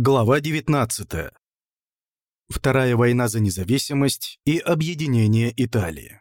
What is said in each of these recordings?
Глава 19. Вторая война за независимость и объединение Италии.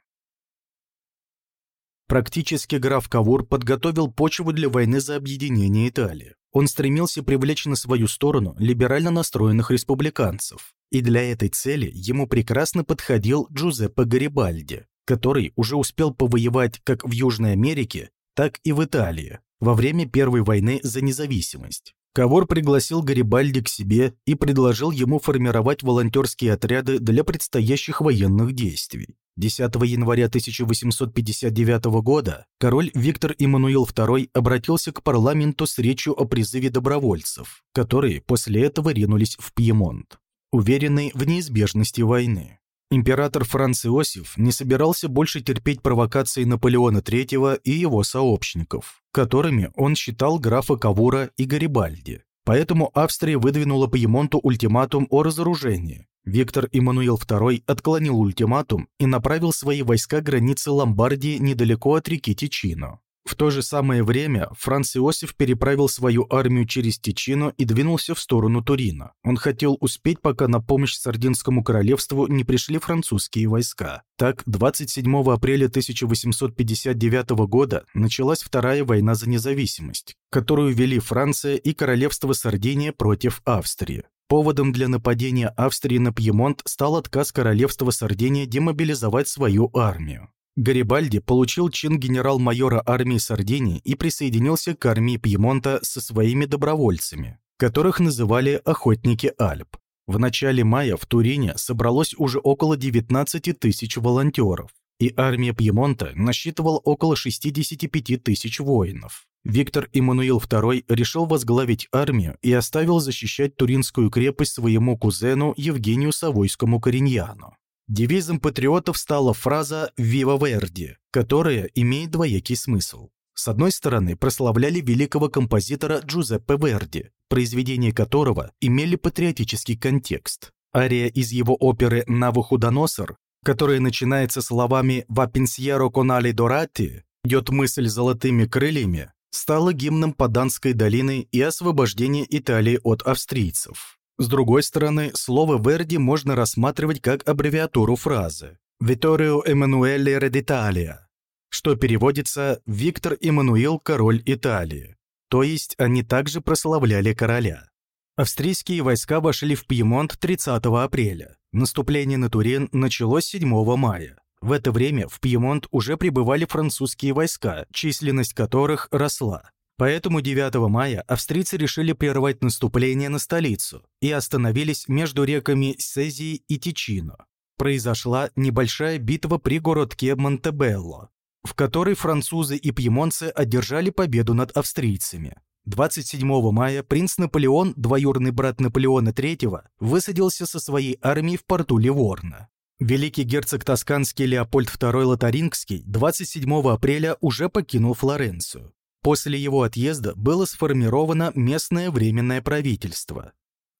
Практически граф Кавур подготовил почву для войны за объединение Италии. Он стремился привлечь на свою сторону либерально настроенных республиканцев, и для этой цели ему прекрасно подходил Джузеппе Гарибальди, который уже успел повоевать как в Южной Америке, так и в Италии во время Первой войны за независимость. Кавор пригласил Гарибальди к себе и предложил ему формировать волонтерские отряды для предстоящих военных действий. 10 января 1859 года король Виктор Эммануил II обратился к парламенту с речью о призыве добровольцев, которые после этого ринулись в Пьемонт, уверенный в неизбежности войны. Император Франц Иосиф не собирался больше терпеть провокации Наполеона III и его сообщников, которыми он считал графа Кавура и Гарибальди. Поэтому Австрия выдвинула Пьемонту ультиматум о разоружении. Виктор Эммануил II отклонил ультиматум и направил свои войска к границе Ломбардии недалеко от реки Тичино. В то же самое время Франц Иосиф переправил свою армию через Тичино и двинулся в сторону Турина. Он хотел успеть, пока на помощь Сардинскому королевству не пришли французские войска. Так, 27 апреля 1859 года началась Вторая война за независимость, которую вели Франция и Королевство Сардиния против Австрии. Поводом для нападения Австрии на Пьемонт стал отказ Королевства Сардиния демобилизовать свою армию. Гарибальди получил чин генерал-майора армии Сардинии и присоединился к армии Пьемонта со своими добровольцами, которых называли «охотники Альп». В начале мая в Турине собралось уже около 19 тысяч волонтеров, и армия Пьемонта насчитывала около 65 тысяч воинов. Виктор Эммануил II решил возглавить армию и оставил защищать Туринскую крепость своему кузену Евгению Савойскому Кориньяну. Девизом патриотов стала фраза «Вива Верди», которая имеет двоякий смысл. С одной стороны, прославляли великого композитора Джузеппе Верди, произведения которого имели патриотический контекст. Ария из его оперы «Навуходоносор», которая начинается словами «Va pensiero con ali dorati» идет мысль золотыми крыльями, стала гимном Паданской долины и освобождения Италии от австрийцев. С другой стороны, слово «Верди» можно рассматривать как аббревиатуру фразы «Витторио Эммануэле Редиталия», что переводится «Виктор Эммануил, король Италии», то есть они также прославляли короля. Австрийские войска вошли в Пьемонт 30 апреля. Наступление на Турин началось 7 мая. В это время в Пьемонт уже прибывали французские войска, численность которых росла. Поэтому 9 мая австрийцы решили прервать наступление на столицу и остановились между реками Сезии и Тичино. Произошла небольшая битва при городке Монтебелло, в которой французы и пьемонцы одержали победу над австрийцами. 27 мая принц Наполеон, двоюродный брат Наполеона III, высадился со своей армией в порту Ливорно. Великий герцог Тосканский Леопольд II Лотарингский 27 апреля уже покинул Флоренцию. После его отъезда было сформировано местное временное правительство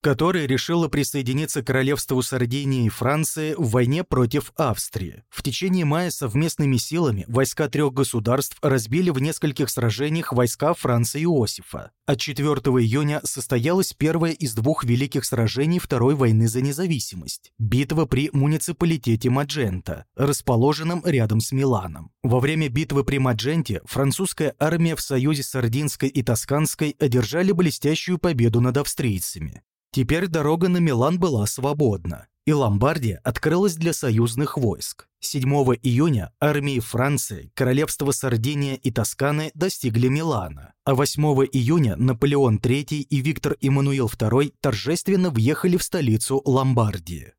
которое решило присоединиться к королевству Сардинии и Франции в войне против Австрии. В течение мая совместными силами войска трех государств разбили в нескольких сражениях войска Франца Иосифа. От 4 июня состоялось первое из двух великих сражений Второй войны за независимость – битва при муниципалитете Маджента, расположенном рядом с Миланом. Во время битвы при Мадженте французская армия в союзе Сардинской и Тосканской одержали блестящую победу над австрийцами. Теперь дорога на Милан была свободна, и Ломбардия открылась для союзных войск. 7 июня армии Франции, королевства Сардиния и Тосканы достигли Милана, а 8 июня Наполеон III и Виктор Эммануил II торжественно въехали в столицу Ломбардии.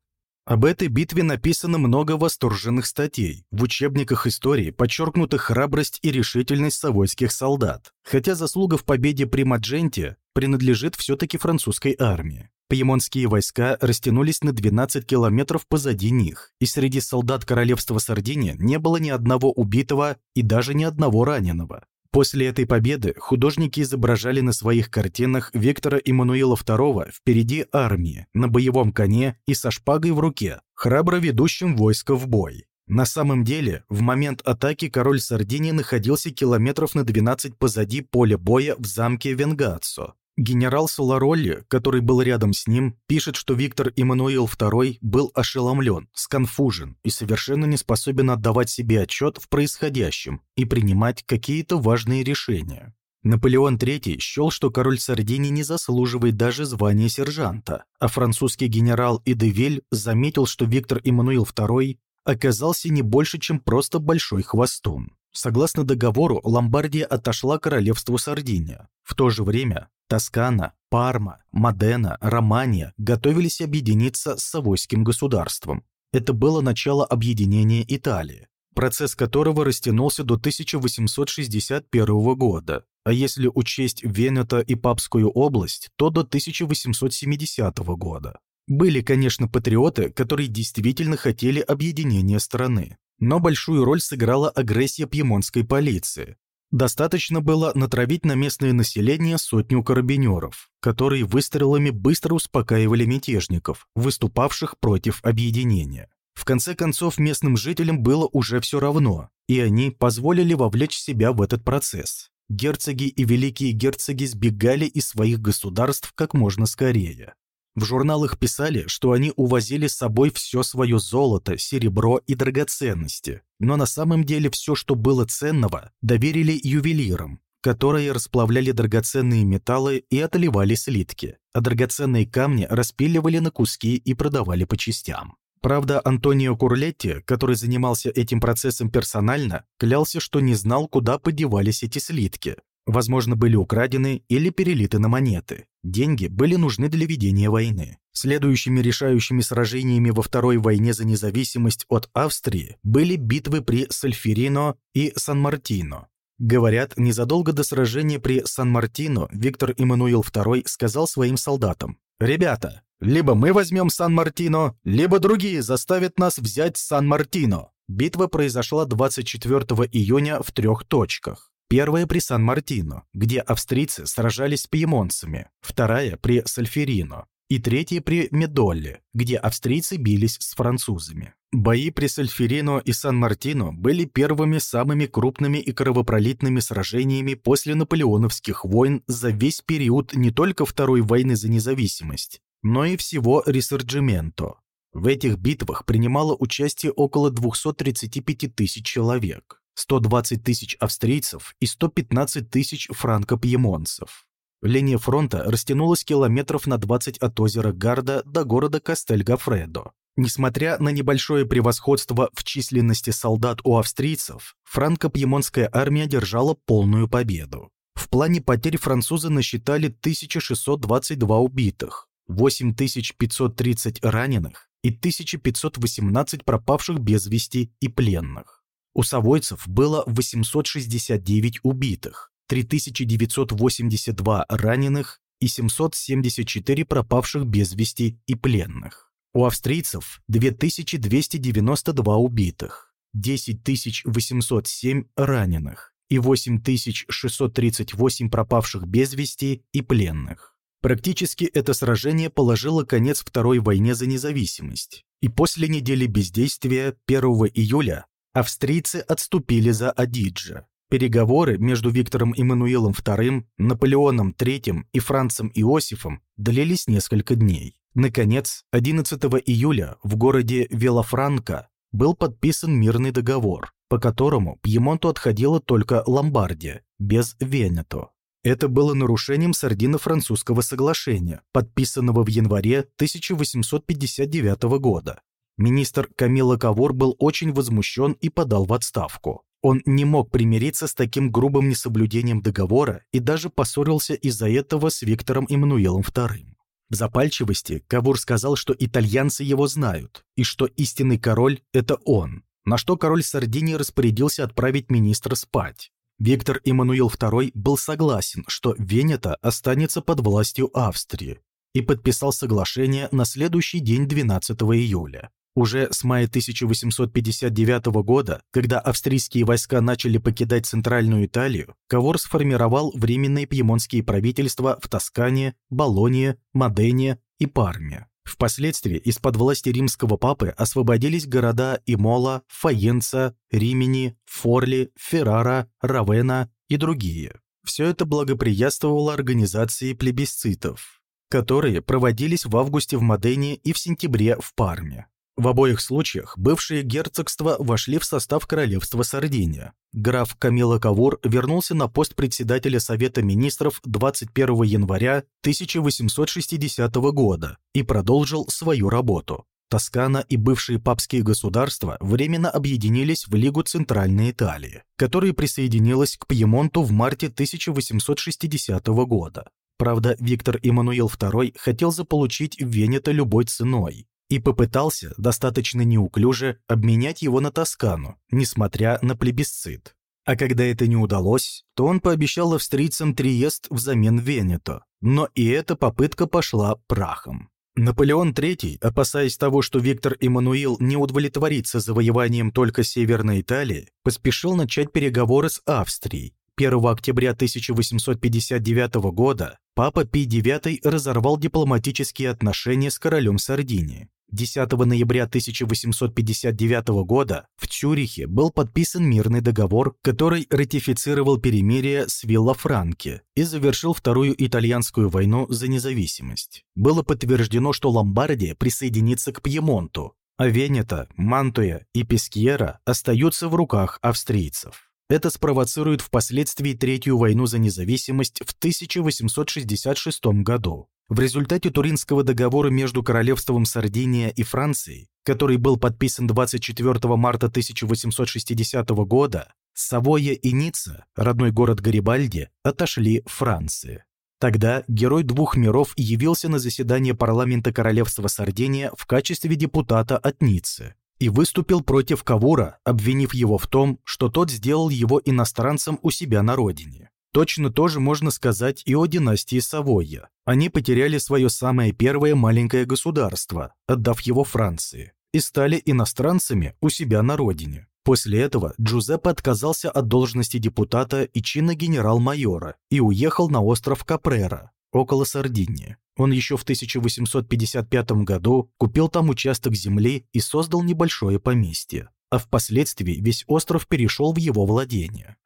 Об этой битве написано много восторженных статей. В учебниках истории подчеркнута храбрость и решительность савойских солдат, хотя заслуга в победе при Мадженте принадлежит все-таки французской армии. Пьемонтские войска растянулись на 12 километров позади них, и среди солдат королевства Сардиния не было ни одного убитого и даже ни одного раненого. После этой победы художники изображали на своих картинах Виктора Эммануила II впереди армии, на боевом коне и со шпагой в руке, храбро ведущим войско в бой. На самом деле, в момент атаки король Сардинии находился километров на 12 позади поля боя в замке Венгацо, Генерал Соларолли, который был рядом с ним, пишет, что Виктор Эммануил II был ошеломлен, сконфужен и совершенно не способен отдавать себе отчет в происходящем и принимать какие-то важные решения. Наполеон III счел, что король Сардинии не заслуживает даже звания сержанта, а французский генерал Идевель заметил, что Виктор Эммануил II оказался не больше, чем просто большой хвостун. Согласно договору, Ломбардия отошла королевству Сардиния. В то же время Тоскана, Парма, Модена, Романия готовились объединиться с Савойским государством. Это было начало объединения Италии, процесс которого растянулся до 1861 года, а если учесть Венето и Папскую область, то до 1870 года. Были, конечно, патриоты, которые действительно хотели объединения страны, но большую роль сыграла агрессия пьемонтской полиции, Достаточно было натравить на местное население сотню карабинеров, которые выстрелами быстро успокаивали мятежников, выступавших против объединения. В конце концов, местным жителям было уже все равно, и они позволили вовлечь себя в этот процесс. Герцоги и великие герцоги сбегали из своих государств как можно скорее. В журналах писали, что они увозили с собой все свое золото, серебро и драгоценности, но на самом деле все, что было ценного, доверили ювелирам, которые расплавляли драгоценные металлы и отливали слитки, а драгоценные камни распиливали на куски и продавали по частям. Правда, Антонио Курлетти, который занимался этим процессом персонально, клялся, что не знал, куда подевались эти слитки, возможно, были украдены или перелиты на монеты. Деньги были нужны для ведения войны. Следующими решающими сражениями во Второй войне за независимость от Австрии были битвы при Сальферино и Сан-Мартино. Говорят, незадолго до сражения при Сан-Мартино Виктор Эммануил II сказал своим солдатам, «Ребята, либо мы возьмем Сан-Мартино, либо другие заставят нас взять Сан-Мартино». Битва произошла 24 июня в трех точках. Первая при Сан-Мартино, где австрийцы сражались с пьемонцами, вторая при Сальферино и третья при Медолле, где австрийцы бились с французами. Бои при Сальферино и Сан-Мартино были первыми самыми крупными и кровопролитными сражениями после наполеоновских войн за весь период не только Второй войны за независимость, но и всего Ресорджименто. В этих битвах принимало участие около 235 тысяч человек. 120 тысяч австрийцев и 115 тысяч франко-пьемонцев. Линия фронта растянулась километров на 20 от озера Гарда до города Кастель-Гафредо. Несмотря на небольшое превосходство в численности солдат у австрийцев, франко-пьемонтская армия держала полную победу. В плане потерь французы насчитали 1622 убитых, 8530 раненых и 1518 пропавших без вести и пленных. У совойцев было 869 убитых, 3982 раненых и 774 пропавших без вести и пленных. У австрийцев 2292 убитых, 10807 раненых и 8638 пропавших без вести и пленных. Практически это сражение положило конец Второй войне за независимость, и после недели бездействия 1 июля австрийцы отступили за Адиджа. Переговоры между Виктором Эммануилом II, Наполеоном III и Францем Иосифом длились несколько дней. Наконец, 11 июля в городе Велофранко был подписан мирный договор, по которому Пьемонту отходила только Ломбардия, без Венето. Это было нарушением Сардино-французского соглашения, подписанного в январе 1859 года. Министр Камила Кавор был очень возмущен и подал в отставку. Он не мог примириться с таким грубым несоблюдением договора и даже поссорился из-за этого с Виктором Эммануилом II. В запальчивости Кавур сказал, что итальянцы его знают, и что истинный король – это он, на что король Сардинии распорядился отправить министра спать. Виктор Эммануил II был согласен, что Венета останется под властью Австрии, и подписал соглашение на следующий день 12 июля. Уже с мая 1859 года, когда австрийские войска начали покидать Центральную Италию, Кавор сформировал временные пьемонтские правительства в Тоскане, Болонье, Модене и Парме. Впоследствии из-под власти римского папы освободились города Имола, Фаенца, Римени, Форли, Феррара, Равена и другие. Все это благоприятствовало организации плебисцитов, которые проводились в августе в Модене и в сентябре в Парме. В обоих случаях бывшие герцогства вошли в состав королевства Сардиния. Граф Камила Кавур вернулся на пост председателя Совета министров 21 января 1860 года и продолжил свою работу. Тоскана и бывшие папские государства временно объединились в Лигу Центральной Италии, которая присоединилась к Пьемонту в марте 1860 года. Правда, Виктор Эммануил II хотел заполучить Венета любой ценой, и попытался, достаточно неуклюже, обменять его на Тоскану, несмотря на плебисцит. А когда это не удалось, то он пообещал австрийцам Триест взамен Венето, но и эта попытка пошла прахом. Наполеон III, опасаясь того, что Виктор Эммануил не удовлетворится завоеванием только Северной Италии, поспешил начать переговоры с Австрией. 1 октября 1859 года папа Пий IX разорвал дипломатические отношения с королем Сардинии. 10 ноября 1859 года в Цюрихе был подписан мирный договор, который ратифицировал перемирие с Виллафранки и завершил Вторую итальянскую войну за независимость. Было подтверждено, что Ломбардия присоединится к Пьемонту, а Венета, Мантуя и Пескьера остаются в руках австрийцев. Это спровоцирует впоследствии Третью войну за независимость в 1866 году. В результате Туринского договора между Королевством Сардиния и Францией, который был подписан 24 марта 1860 года, Савойя и Ницца, родной город Гарибальди, отошли Франции. Тогда герой двух миров явился на заседание парламента Королевства Сардиния в качестве депутата от Ниццы и выступил против Кавура, обвинив его в том, что тот сделал его иностранцем у себя на родине. Точно то же можно сказать и о династии Савойя. Они потеряли свое самое первое маленькое государство, отдав его Франции, и стали иностранцами у себя на родине. После этого Джузеппе отказался от должности депутата и чина генерал-майора и уехал на остров Капрера, около Сардинии. Он еще в 1855 году купил там участок земли и создал небольшое поместье, а впоследствии весь остров перешел в его владение.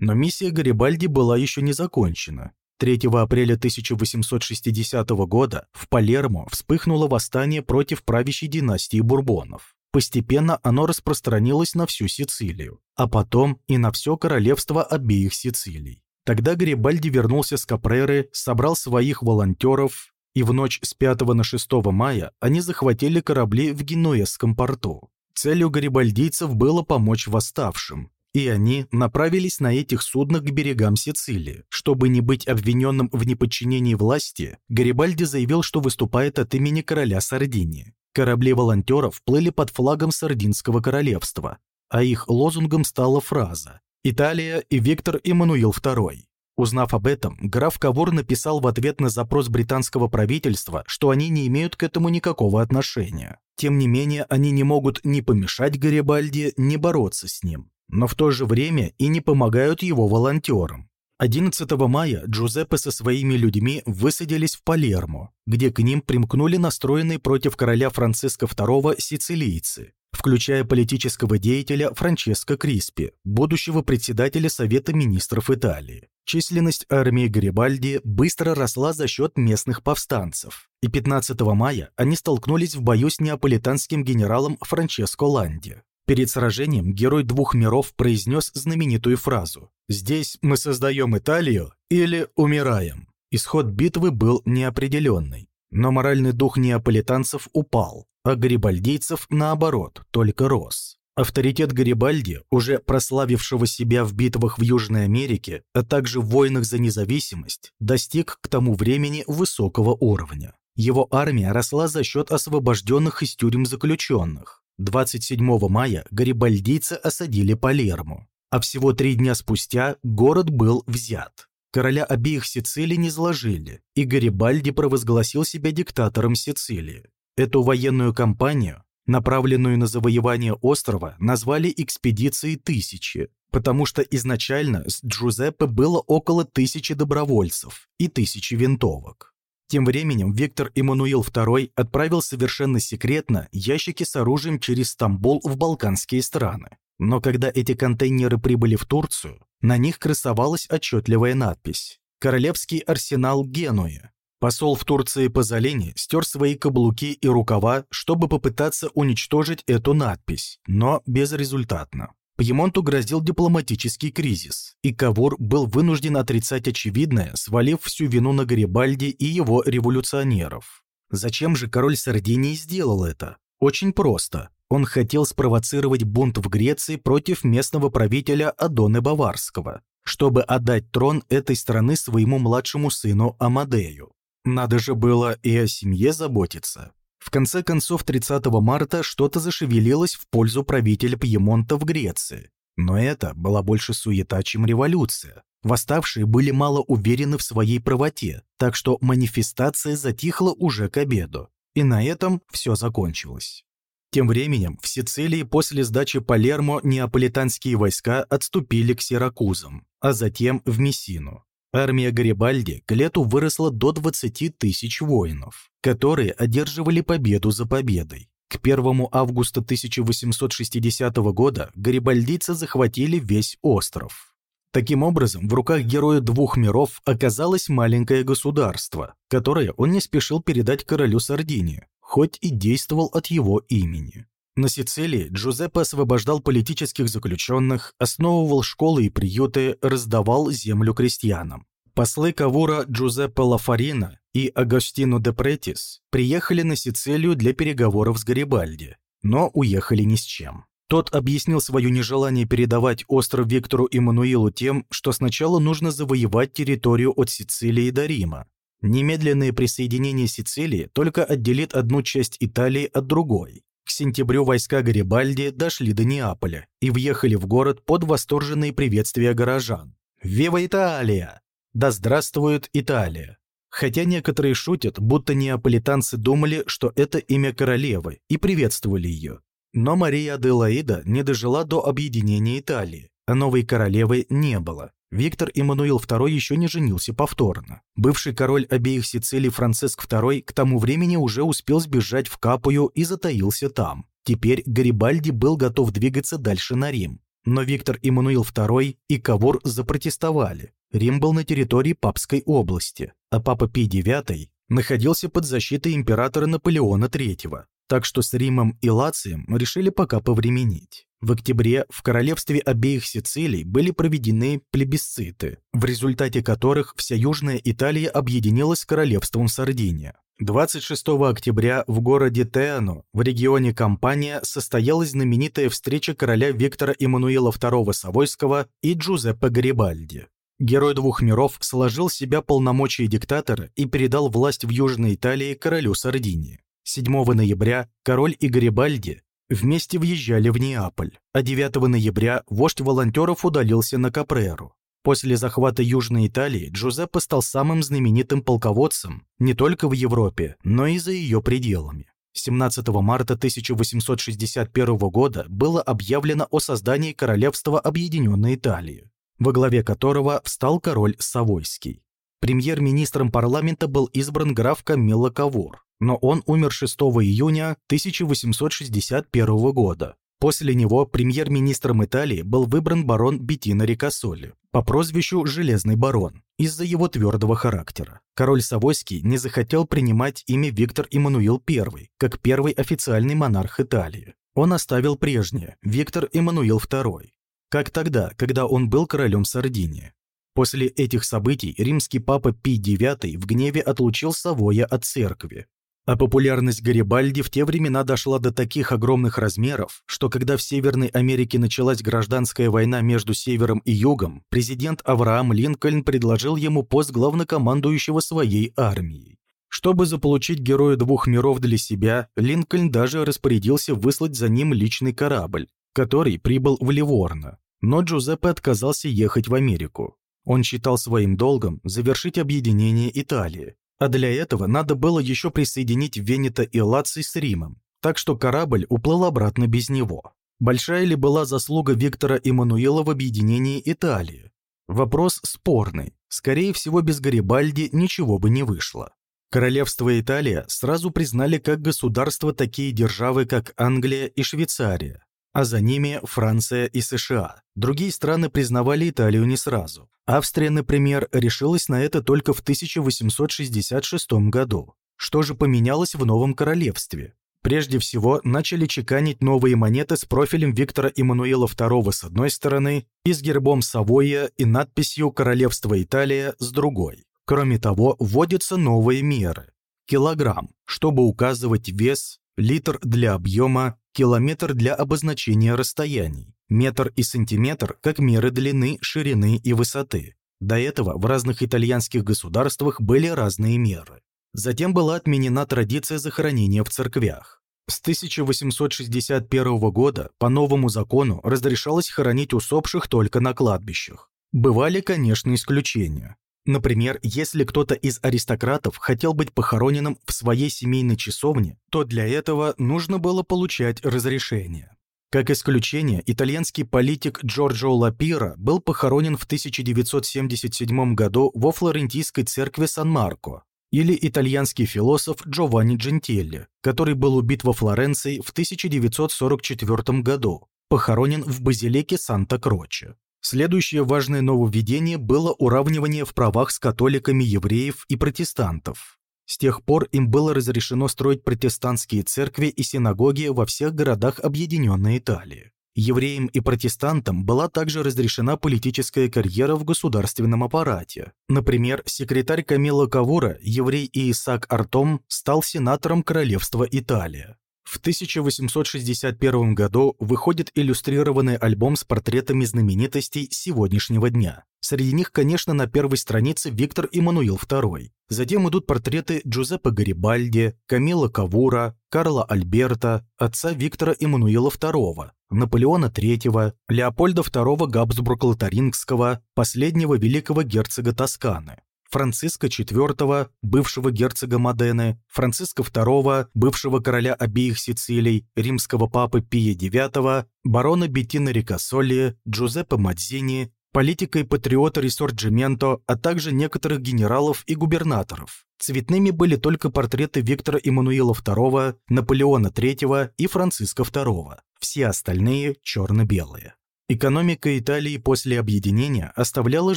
Но миссия Гарибальди была еще не закончена. 3 апреля 1860 года в Палермо вспыхнуло восстание против правящей династии Бурбонов. Постепенно оно распространилось на всю Сицилию, а потом и на все королевство обеих Сицилий. Тогда Гарибальди вернулся с Капреры, собрал своих волонтеров, и в ночь с 5 на 6 мая они захватили корабли в Генуэзском порту. Целью гарибальдийцев было помочь восставшим, и они направились на этих суднах к берегам Сицилии. Чтобы не быть обвиненным в неподчинении власти, Гарибальди заявил, что выступает от имени короля Сардинии. Корабли волонтеров плыли под флагом Сардинского королевства, а их лозунгом стала фраза «Италия и Виктор Эммануил II». Узнав об этом, граф Кавур написал в ответ на запрос британского правительства, что они не имеют к этому никакого отношения. Тем не менее, они не могут ни помешать Гарибальди, ни бороться с ним но в то же время и не помогают его волонтерам. 11 мая Джузеппе со своими людьми высадились в Палермо, где к ним примкнули настроенные против короля Франциска II сицилийцы, включая политического деятеля Франческо Криспи, будущего председателя Совета министров Италии. Численность армии Гарибальди быстро росла за счет местных повстанцев, и 15 мая они столкнулись в бою с неаполитанским генералом Франческо Ланди. Перед сражением герой двух миров произнес знаменитую фразу «Здесь мы создаем Италию или умираем». Исход битвы был неопределенный, но моральный дух неаполитанцев упал, а гарибальдийцев, наоборот, только рос. Авторитет Гарибальди, уже прославившего себя в битвах в Южной Америке, а также в войнах за независимость, достиг к тому времени высокого уровня. Его армия росла за счет освобожденных из тюрем заключенных, 27 мая гарибальдийцы осадили Палермо, а всего три дня спустя город был взят. Короля обеих Сицилий не сложили, и Гарибальди провозгласил себя диктатором Сицилии. Эту военную кампанию, направленную на завоевание острова, назвали «Экспедицией Тысячи», потому что изначально с Джузеппе было около тысячи добровольцев и тысячи винтовок. Тем временем Виктор Эммануил II отправил совершенно секретно ящики с оружием через Стамбул в балканские страны. Но когда эти контейнеры прибыли в Турцию, на них красовалась отчетливая надпись «Королевский арсенал Генуя». Посол в Турции Пазолини стер свои каблуки и рукава, чтобы попытаться уничтожить эту надпись, но безрезультатно. Пьемонту грозил дипломатический кризис, и Кавур был вынужден отрицать очевидное, свалив всю вину на Гарибальди и его революционеров. Зачем же король Сардинии сделал это? Очень просто. Он хотел спровоцировать бунт в Греции против местного правителя Адоны Баварского, чтобы отдать трон этой страны своему младшему сыну Амадею. Надо же было и о семье заботиться. В конце концов, 30 марта что-то зашевелилось в пользу правителя Пьемонта в Греции. Но это была больше суета, чем революция. Восставшие были мало уверены в своей правоте, так что манифестация затихла уже к обеду. И на этом все закончилось. Тем временем в Сицилии после сдачи Палермо неаполитанские войска отступили к Сиракузам, а затем в Мессину. Армия Гарибальди к лету выросла до 20 тысяч воинов, которые одерживали победу за победой. К 1 августа 1860 года гарибальдийцы захватили весь остров. Таким образом, в руках героя двух миров оказалось маленькое государство, которое он не спешил передать королю Сардинии, хоть и действовал от его имени. На Сицилии Джузеппе освобождал политических заключенных, основывал школы и приюты, раздавал землю крестьянам. Послы Кавура Джузеппе Лафарина и Агостино де Претис приехали на Сицилию для переговоров с Гарибальди, но уехали ни с чем. Тот объяснил свое нежелание передавать остров Виктору Эммануилу тем, что сначала нужно завоевать территорию от Сицилии до Рима. Немедленное присоединение Сицилии только отделит одну часть Италии от другой. К сентябрю войска Гарибальди дошли до Неаполя и въехали в город под восторженные приветствия горожан. «Вива Италия! Да здравствует Италия!» Хотя некоторые шутят, будто неаполитанцы думали, что это имя королевы, и приветствовали ее. Но Мария Аделаида не дожила до объединения Италии, новой королевы не было. Виктор Эммануил II еще не женился повторно. Бывший король обеих Сицилий Франциск II к тому времени уже успел сбежать в Капую и затаился там. Теперь Гарибальди был готов двигаться дальше на Рим. Но Виктор Эммануил II и Кавур запротестовали. Рим был на территории Папской области, а Папа Пий IX находился под защитой императора Наполеона III, так что с Римом и Лацием решили пока повременить. В октябре в королевстве обеих Сицилий были проведены плебисциты, в результате которых вся Южная Италия объединилась с королевством Сардиния. 26 октября в городе Теано в регионе Кампания состоялась знаменитая встреча короля Виктора Эммануила II Савойского и Джузеппе Гарибальди. Герой двух миров сложил в себя полномочия диктатора и передал власть в Южной Италии королю Сардинии. 7 ноября король и Гарибальди Вместе въезжали в Неаполь, а 9 ноября вождь волонтеров удалился на Капреру. После захвата Южной Италии Джузеппе стал самым знаменитым полководцем не только в Европе, но и за ее пределами. 17 марта 1861 года было объявлено о создании Королевства Объединенной Италии, во главе которого встал король Савойский. Премьер-министром парламента был избран граф Камилла Кавур, но он умер 6 июня 1861 года. После него премьер-министром Италии был выбран барон Беттино Рикассоли по прозвищу «Железный барон» из-за его твердого характера. Король Савойский не захотел принимать имя Виктор Эммануил I как первый официальный монарх Италии. Он оставил прежнее – Виктор Эммануил II, как тогда, когда он был королем Сардинии. После этих событий римский папа Пий IX в гневе отлучил Савоя от церкви, а популярность Гарибальди в те времена дошла до таких огромных размеров, что когда в Северной Америке началась гражданская война между Севером и Югом, президент Авраам Линкольн предложил ему пост главнокомандующего своей армией. Чтобы заполучить героя двух миров для себя, Линкольн даже распорядился выслать за ним личный корабль, который прибыл в Ливорно. Но Джузеппе отказался ехать в Америку. Он считал своим долгом завершить объединение Италии, а для этого надо было еще присоединить Венета и Лаций с Римом, так что корабль уплыл обратно без него. Большая ли была заслуга Виктора Эммануила в объединении Италии? Вопрос спорный. Скорее всего, без Гарибальди ничего бы не вышло. Королевство Италия сразу признали как государство такие державы, как Англия и Швейцария. А за ними Франция и США. Другие страны признавали Италию не сразу. Австрия, например, решилась на это только в 1866 году. Что же поменялось в новом королевстве? Прежде всего, начали чеканить новые монеты с профилем Виктора Эммануила II с одной стороны и с гербом Савойя и надписью «Королевство Италия» с другой. Кроме того, вводятся новые меры. Килограмм, чтобы указывать вес, литр для объема, километр для обозначения расстояний, метр и сантиметр как меры длины, ширины и высоты. До этого в разных итальянских государствах были разные меры. Затем была отменена традиция захоронения в церквях. С 1861 года по новому закону разрешалось хоронить усопших только на кладбищах. Бывали, конечно, исключения. Например, если кто-то из аристократов хотел быть похороненным в своей семейной часовне, то для этого нужно было получать разрешение. Как исключение, итальянский политик Джорджо Лапира был похоронен в 1977 году во флорентийской церкви Сан-Марко, или итальянский философ Джованни Джентилли, который был убит во Флоренции в 1944 году, похоронен в базилике Санта-Кроче. Следующее важное нововведение было уравнивание в правах с католиками евреев и протестантов. С тех пор им было разрешено строить протестантские церкви и синагоги во всех городах Объединенной Италии. Евреям и протестантам была также разрешена политическая карьера в государственном аппарате. Например, секретарь Камила Кавура, еврей Исаак Артом, стал сенатором Королевства Италия. В 1861 году выходит иллюстрированный альбом с портретами знаменитостей сегодняшнего дня. Среди них, конечно, на первой странице Виктор Эммануил II. Затем идут портреты Джузеппе Гарибальди, Камила Кавура, Карла Альберта, отца Виктора Эммануила II, Наполеона III, Леопольда II Габсбург-Лотарингского, последнего великого герцога Тосканы. Франциска IV, бывшего герцога Модены, Франциска II, бывшего короля обеих Сицилий, римского папы Пия IX, барона Беттина Рикассоли, Джузеппе Мадзини, политика и патриота Рисорджименто, а также некоторых генералов и губернаторов. Цветными были только портреты Виктора Эммануила II, Наполеона III и Франциска II. Все остальные черно-белые. Экономика Италии после объединения оставляла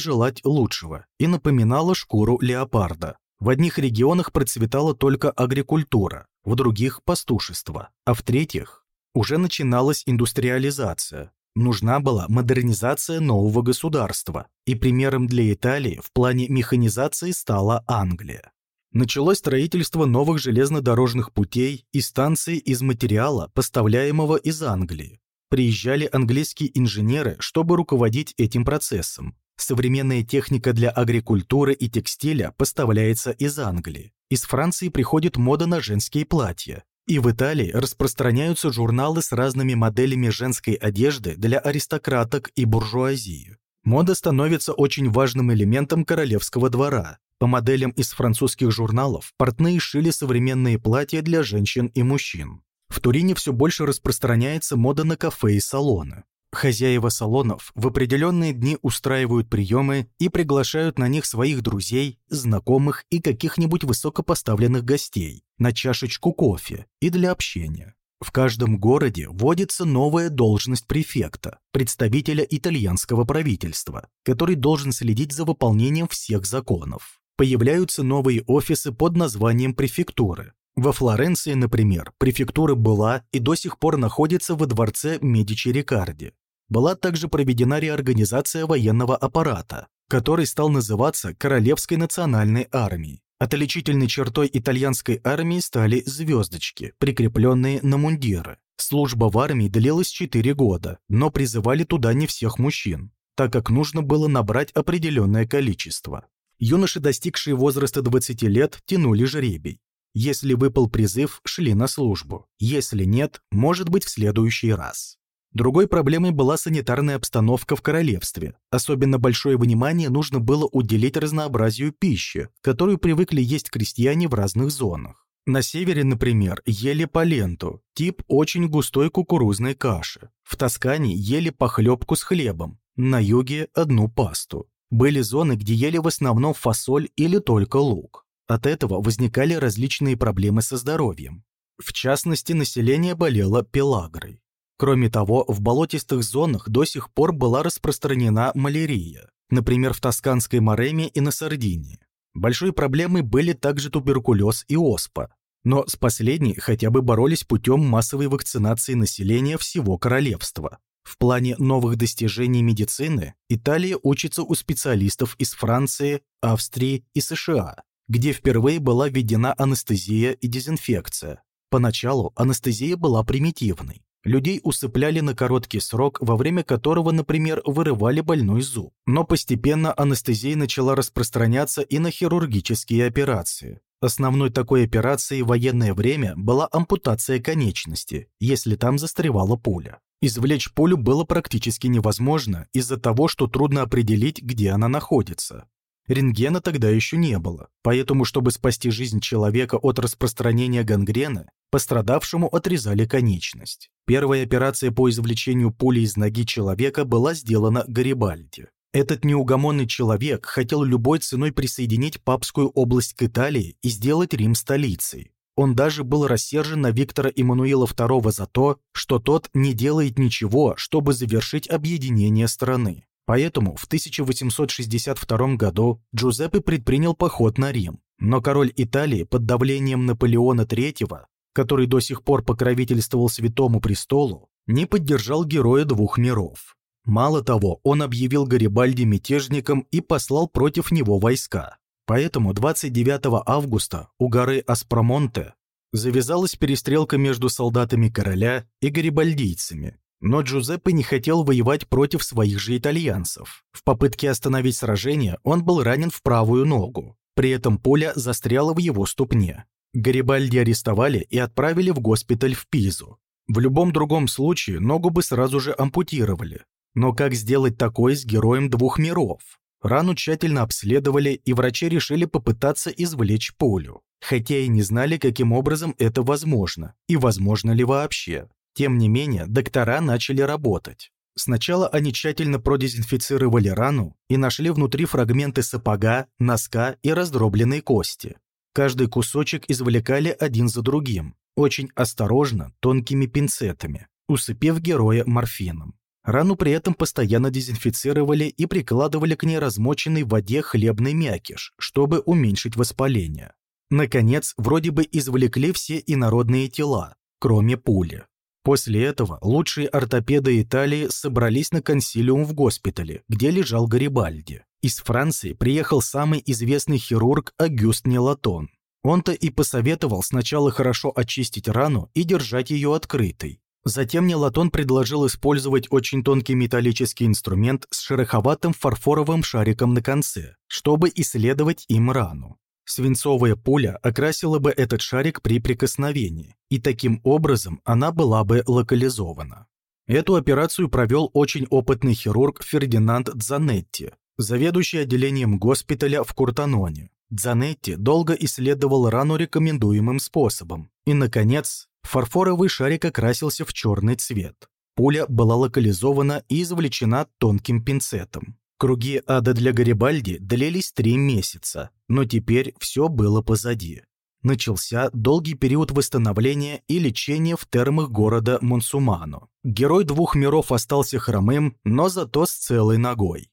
желать лучшего и напоминала шкуру леопарда. В одних регионах процветала только агрикультура, в других – пастушество, а в третьих уже начиналась индустриализация. Нужна была модернизация нового государства, и примером для Италии в плане механизации стала Англия. Началось строительство новых железнодорожных путей и станций из материала, поставляемого из Англии, приезжали английские инженеры, чтобы руководить этим процессом. Современная техника для агрикультуры и текстиля поставляется из Англии. Из Франции приходит мода на женские платья. И в Италии распространяются журналы с разными моделями женской одежды для аристократок и буржуазии. Мода становится очень важным элементом королевского двора. По моделям из французских журналов портные шили современные платья для женщин и мужчин. В Турине все больше распространяется мода на кафе и салоны. Хозяева салонов в определенные дни устраивают приемы и приглашают на них своих друзей, знакомых и каких-нибудь высокопоставленных гостей на чашечку кофе и для общения. В каждом городе вводится новая должность префекта, представителя итальянского правительства, который должен следить за выполнением всех законов. Появляются новые офисы под названием префектуры, во Флоренции, например, префектура была и до сих пор находится во дворце Медичи Рикарди. Была также проведена реорганизация военного аппарата, который стал называться Королевской национальной армией. Отличительной чертой итальянской армии стали звездочки, прикрепленные на мундиры. Служба в армии длилась 4 года, но призывали туда не всех мужчин, так как нужно было набрать определенное количество. Юноши, достигшие возраста 20 лет, тянули жребий. Если выпал призыв, шли на службу. Если нет, может быть в следующий раз. Другой проблемой была санитарная обстановка в королевстве. Особенно большое внимание нужно было уделить разнообразию пищи, которую привыкли есть крестьяне в разных зонах. На севере, например, ели поленту, тип очень густой кукурузной каши. В Тоскане ели похлебку с хлебом, на юге – одну пасту. Были зоны, где ели в основном фасоль или только лук. От этого возникали различные проблемы со здоровьем. В частности, население болело пелагрой. Кроме того, в болотистых зонах до сих пор была распространена малярия, например, в Тосканской Мореме и на Сардинии. Большой проблемой были также туберкулез и оспа, но с последней хотя бы боролись путем массовой вакцинации населения всего королевства. В плане новых достижений медицины Италия учится у специалистов из Франции, Австрии и США, где впервые была введена анестезия и дезинфекция. Поначалу анестезия была примитивной. Людей усыпляли на короткий срок, во время которого, например, вырывали больной зуб. Но постепенно анестезия начала распространяться и на хирургические операции. Основной такой операцией в военное время была ампутация конечности, если там застревала пуля. Извлечь пулю было практически невозможно из-за того, что трудно определить, где она находится. Рентгена тогда еще не было, поэтому, чтобы спасти жизнь человека от распространения гангрены, пострадавшему отрезали конечность. Первая операция по извлечению пули из ноги человека была сделана Гарибальди. Этот неугомонный человек хотел любой ценой присоединить папскую область к Италии и сделать Рим столицей. Он даже был рассержен на Виктора Эммануила II за то, что тот не делает ничего, чтобы завершить объединение страны. Поэтому в 1862 году Джузеппе предпринял поход на Рим. Но король Италии под давлением Наполеона III, который до сих пор покровительствовал Святому Престолу, не поддержал героя двух миров. Мало того, он объявил Гарибальди мятежником и послал против него войска. Поэтому 29 августа у горы Аспромонте завязалась перестрелка между солдатами короля и гарибальдийцами. Но Джузеппе не хотел воевать против своих же итальянцев. В попытке остановить сражение он был ранен в правую ногу. При этом пуля застряла в его ступне. Гарибальди арестовали и отправили в госпиталь в Пизу. В любом другом случае ногу бы сразу же ампутировали. Но как сделать такое с героем двух миров? Рану тщательно обследовали, и врачи решили попытаться извлечь пулю, хотя и не знали, каким образом это возможно, и возможно ли вообще. Тем не менее, доктора начали работать. Сначала они тщательно продезинфицировали рану и нашли внутри фрагменты сапога, носка и раздробленные кости. Каждый кусочек извлекали один за другим, очень осторожно, тонкими пинцетами, усыпив героя морфином. Рану при этом постоянно дезинфицировали и прикладывали к ней размоченный в воде хлебный мякиш, чтобы уменьшить воспаление. Наконец, вроде бы извлекли все инородные тела, кроме пули. После этого лучшие ортопеды Италии собрались на консилиум в госпитале, где лежал Гарибальди. Из Франции приехал самый известный хирург Агюст Нелатон. Он-то и посоветовал сначала хорошо очистить рану и держать ее открытой, Затем Нелатон предложил использовать очень тонкий металлический инструмент с шероховатым фарфоровым шариком на конце, чтобы исследовать им рану. Свинцовая пуля окрасила бы этот шарик при прикосновении, и таким образом она была бы локализована. Эту операцию провел очень опытный хирург Фердинанд Дзанетти, заведующий отделением госпиталя в Куртаноне. Дзанетти долго исследовал рану рекомендуемым способом, и, наконец, Фарфоровый шарик окрасился в черный цвет. Пуля была локализована и извлечена тонким пинцетом. Круги ада для Гарибальди длились три месяца, но теперь все было позади. Начался долгий период восстановления и лечения в термах города Монсумано. Герой двух миров остался хромым, но зато с целой ногой.